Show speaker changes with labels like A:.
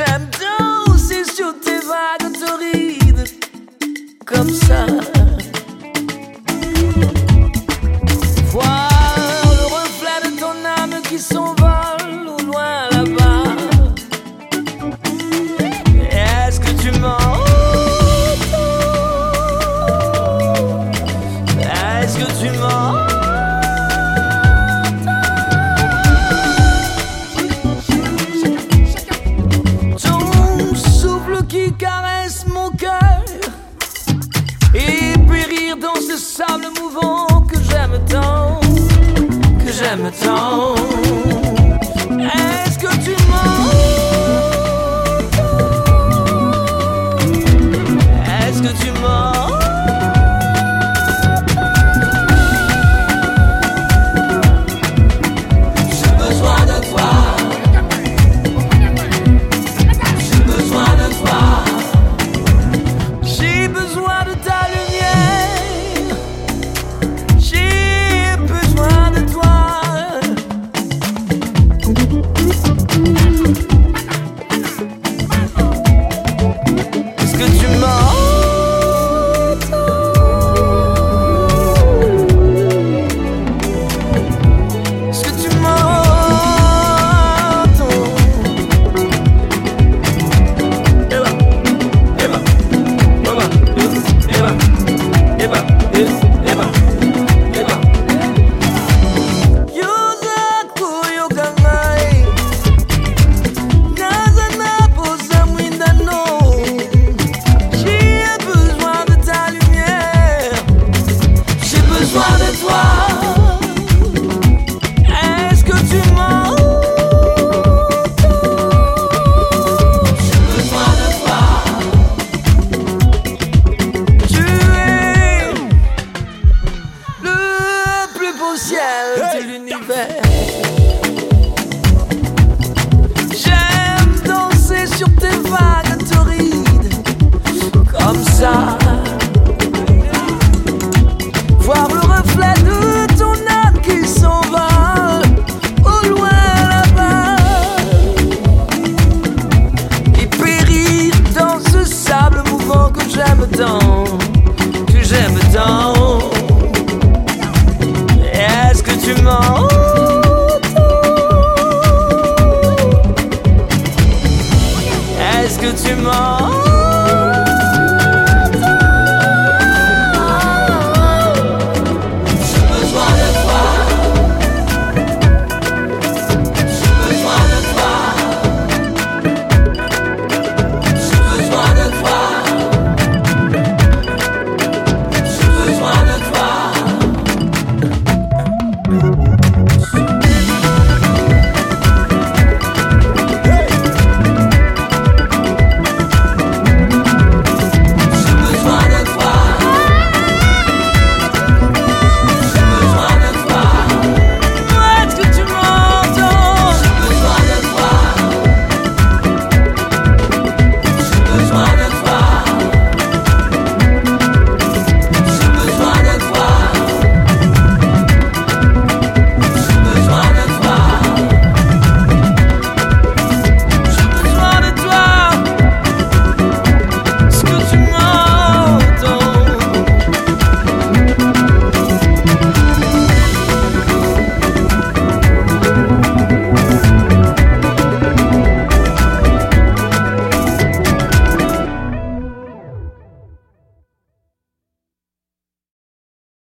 A: J'aime danser sur tes upside. semitone. Lord.